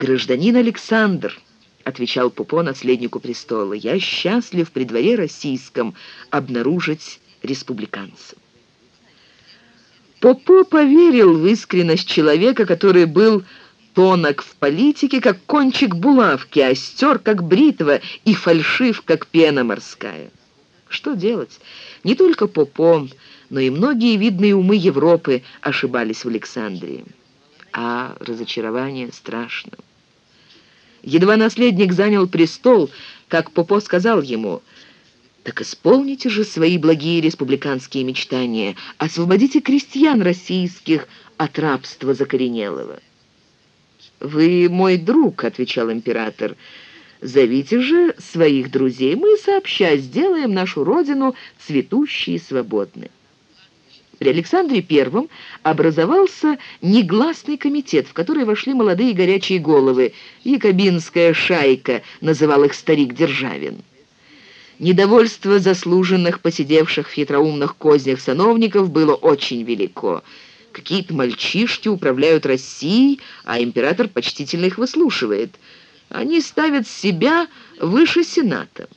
«Гражданин Александр», — отвечал Пупо наследнику престола, — «я счастлив при дворе российском обнаружить республиканца». Попо поверил в искренность человека, который был тонок в политике, как кончик булавки, остер, как бритва, и фальшив, как пена морская. Что делать? Не только Попо, но и многие видные умы Европы ошибались в Александрии. А разочарование страшно. Едва наследник занял престол, как Попо сказал ему, «Так исполните же свои благие республиканские мечтания, освободите крестьян российских от рабства закоренелого». «Вы мой друг», — отвечал император, — «зовите же своих друзей, мы сообща сделаем нашу родину цветущей и свободной». При Александре I образовался негласный комитет, в который вошли молодые горячие головы. «Якобинская шайка», называл их старик Державин. Недовольство заслуженных, посидевших в хитроумных кознях сановников было очень велико. Какие-то мальчишки управляют Россией, а император почтительно их выслушивает. Они ставят себя выше Сената.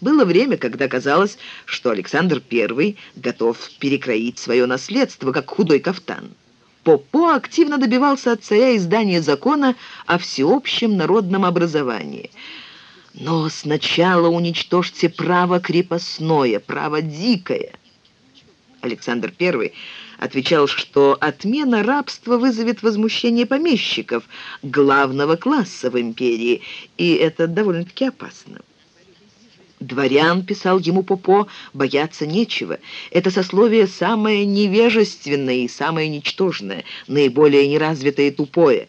Было время, когда казалось, что Александр I готов перекроить свое наследство, как худой кафтан. Попо активно добивался от царя издания закона о всеобщем народном образовании. Но сначала уничтожьте право крепостное, право дикое. Александр I отвечал, что отмена рабства вызовет возмущение помещиков, главного класса в империи, и это довольно-таки опасно. Дворян, писал ему Попо, бояться нечего. Это сословие самое невежественное и самое ничтожное, наиболее неразвитое и тупое.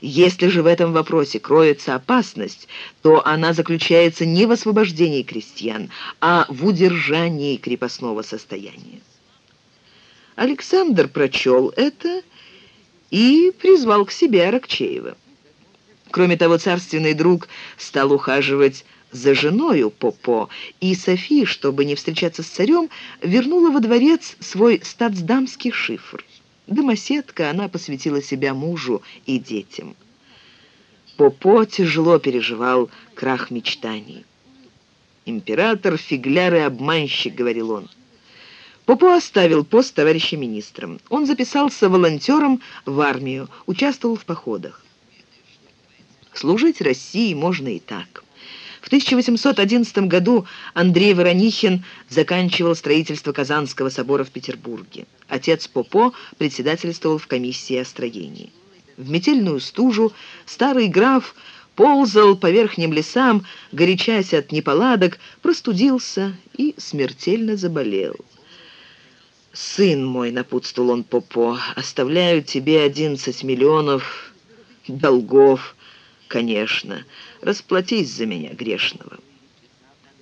Если же в этом вопросе кроется опасность, то она заключается не в освобождении крестьян, а в удержании крепостного состояния. Александр прочел это и призвал к себе Аракчеева. Кроме того, царственный друг стал ухаживать за женою Попо, и Софи, чтобы не встречаться с царем, вернула во дворец свой статсдамский шифр. Домоседка, она посвятила себя мужу и детям. Попо тяжело переживал крах мечтаний. «Император, фигляр и обманщик», — говорил он. Попо оставил пост товарища министром. Он записался волонтером в армию, участвовал в походах. Служить России можно и так. В 1811 году Андрей Воронихин заканчивал строительство Казанского собора в Петербурге. Отец Попо председательствовал в комиссии о строении. В метельную стужу старый граф ползал по верхним лесам, горячась от неполадок, простудился и смертельно заболел. «Сын мой», — напутствовал он Попо, — «оставляю тебе одиннадцать миллионов долгов, конечно» расплатись за меня грешного».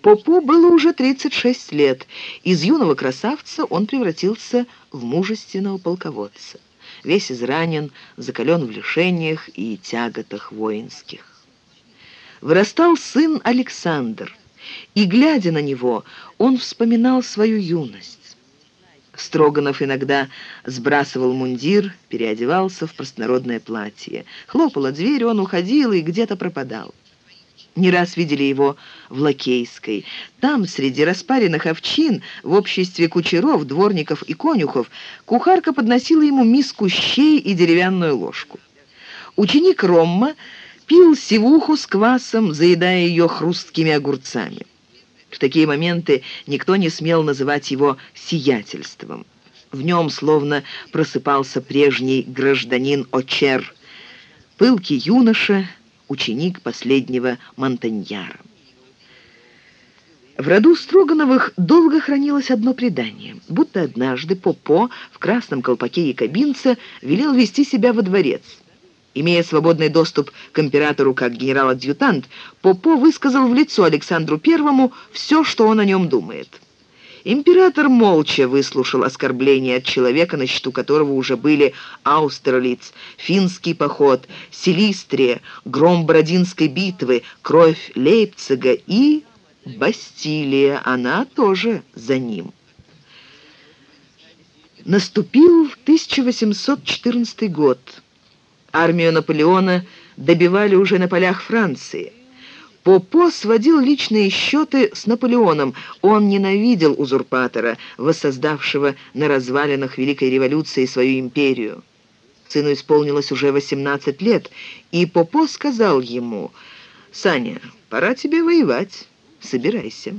Попу было уже 36 лет. Из юного красавца он превратился в мужественного полководца. Весь изранен, закален в лишениях и тяготах воинских. Вырастал сын Александр, и, глядя на него, он вспоминал свою юность. Строганов иногда сбрасывал мундир, переодевался в простонародное платье. Хлопала дверь, он уходил и где-то пропадал. Не раз видели его в Лакейской. Там, среди распаренных овчин, в обществе кучеров, дворников и конюхов, кухарка подносила ему миску щей и деревянную ложку. Ученик Ромма пил сивуху с квасом, заедая ее хрусткими огурцами. В такие моменты никто не смел называть его сиятельством. В нем словно просыпался прежний гражданин Очер, пылкий юноша, ученик последнего Монтаньяра. В роду Строгановых долго хранилось одно предание, будто однажды Попо в красном колпаке якобинца велел вести себя во дворец. Имея свободный доступ к императору как генерал-адъютант, Попо высказал в лицо Александру Первому все, что он о нем думает. Император молча выслушал оскорбления от человека, на счету которого уже были Аустерлиц, финский поход, Силистрия, гром Бородинской битвы, кровь Лейпцига и Бастилия. Она тоже за ним. Наступил 1814 год. Армию Наполеона добивали уже на полях Франции. Попо сводил личные счеты с Наполеоном. Он ненавидел узурпатора, воссоздавшего на развалинах Великой революции свою империю. Сыну исполнилось уже 18 лет, и Попо сказал ему, «Саня, пора тебе воевать, собирайся».